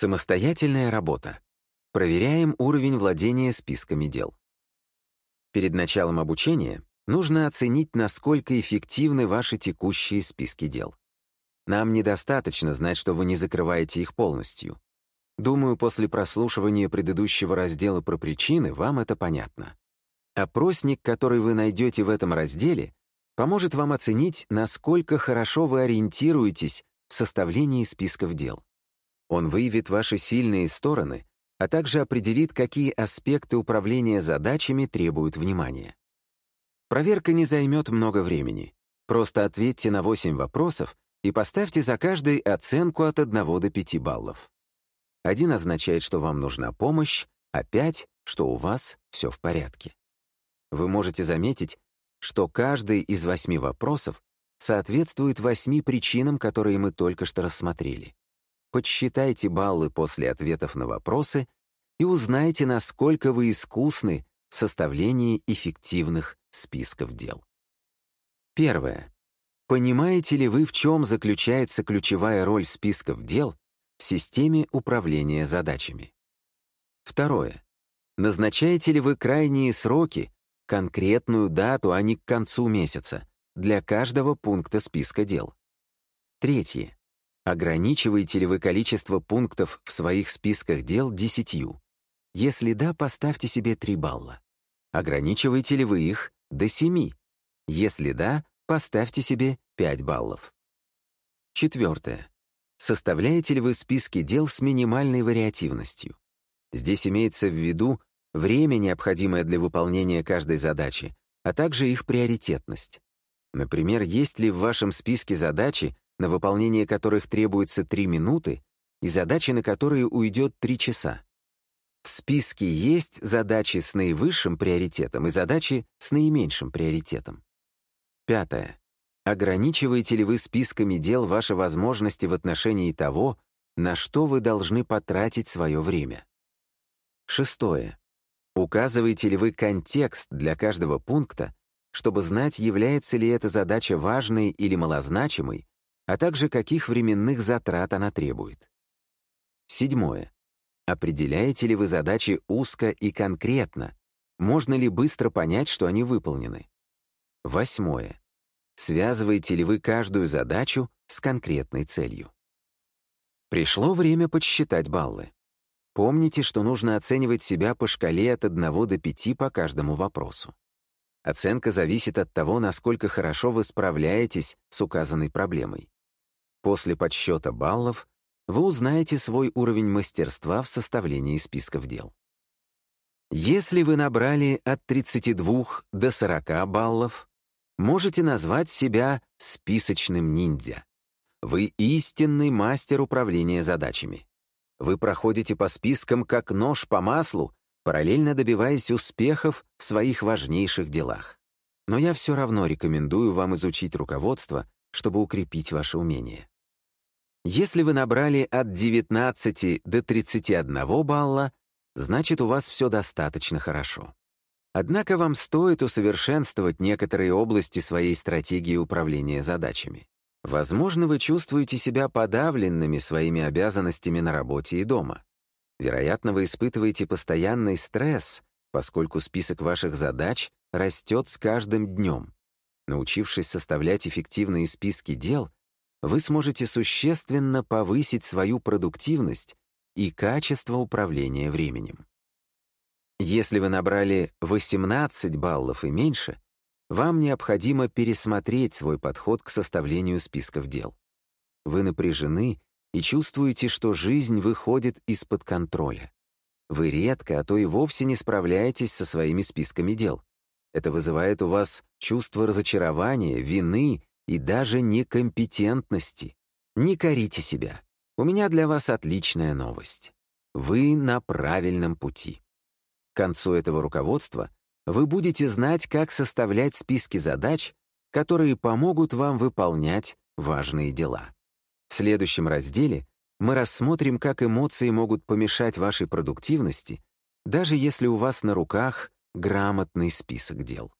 Самостоятельная работа. Проверяем уровень владения списками дел. Перед началом обучения нужно оценить, насколько эффективны ваши текущие списки дел. Нам недостаточно знать, что вы не закрываете их полностью. Думаю, после прослушивания предыдущего раздела про причины вам это понятно. Опросник, который вы найдете в этом разделе, поможет вам оценить, насколько хорошо вы ориентируетесь в составлении списков дел. Он выявит ваши сильные стороны, а также определит, какие аспекты управления задачами требуют внимания. Проверка не займет много времени. Просто ответьте на 8 вопросов и поставьте за каждый оценку от 1 до 5 баллов. Один означает, что вам нужна помощь, а 5, что у вас все в порядке. Вы можете заметить, что каждый из восьми вопросов соответствует восьми причинам, которые мы только что рассмотрели. Подсчитайте баллы после ответов на вопросы и узнайте, насколько вы искусны в составлении эффективных списков дел. Первое. Понимаете ли вы, в чем заключается ключевая роль списков дел в системе управления задачами? Второе. Назначаете ли вы крайние сроки, конкретную дату, а не к концу месяца, для каждого пункта списка дел? Третье. Ограничиваете ли вы количество пунктов в своих списках дел десятью? Если да, поставьте себе 3 балла. Ограничиваете ли вы их до 7? Если да, Поставьте себе 5 баллов. Четвертое. Составляете ли вы списки дел с минимальной вариативностью? Здесь имеется в виду время, необходимое для выполнения каждой задачи, а также их приоритетность. Например, есть ли в вашем списке задачи, на выполнение которых требуется 3 минуты, и задачи, на которые уйдет 3 часа? В списке есть задачи с наивысшим приоритетом и задачи с наименьшим приоритетом. Пятое. Ограничиваете ли вы списками дел ваши возможности в отношении того, на что вы должны потратить свое время? Шестое. Указываете ли вы контекст для каждого пункта, чтобы знать, является ли эта задача важной или малозначимой, а также каких временных затрат она требует? Седьмое. Определяете ли вы задачи узко и конкретно? Можно ли быстро понять, что они выполнены? Восьмое. Связываете ли вы каждую задачу с конкретной целью? Пришло время подсчитать баллы. Помните, что нужно оценивать себя по шкале от 1 до 5 по каждому вопросу. Оценка зависит от того, насколько хорошо вы справляетесь с указанной проблемой. После подсчета баллов вы узнаете свой уровень мастерства в составлении списков дел. Если вы набрали от 32 до 40 баллов, можете назвать себя списочным ниндзя. Вы истинный мастер управления задачами. Вы проходите по спискам как нож по маслу, параллельно добиваясь успехов в своих важнейших делах. Но я все равно рекомендую вам изучить руководство, чтобы укрепить ваше умение. Если вы набрали от 19 до 31 балла, значит, у вас все достаточно хорошо. Однако вам стоит усовершенствовать некоторые области своей стратегии управления задачами. Возможно, вы чувствуете себя подавленными своими обязанностями на работе и дома. Вероятно, вы испытываете постоянный стресс, поскольку список ваших задач растет с каждым днем. Научившись составлять эффективные списки дел, вы сможете существенно повысить свою продуктивность и качество управления временем. Если вы набрали 18 баллов и меньше, вам необходимо пересмотреть свой подход к составлению списков дел. Вы напряжены и чувствуете, что жизнь выходит из-под контроля. Вы редко, а то и вовсе не справляетесь со своими списками дел. Это вызывает у вас чувство разочарования, вины и даже некомпетентности. Не корите себя. У меня для вас отличная новость. Вы на правильном пути. К концу этого руководства вы будете знать, как составлять списки задач, которые помогут вам выполнять важные дела. В следующем разделе мы рассмотрим, как эмоции могут помешать вашей продуктивности, даже если у вас на руках грамотный список дел.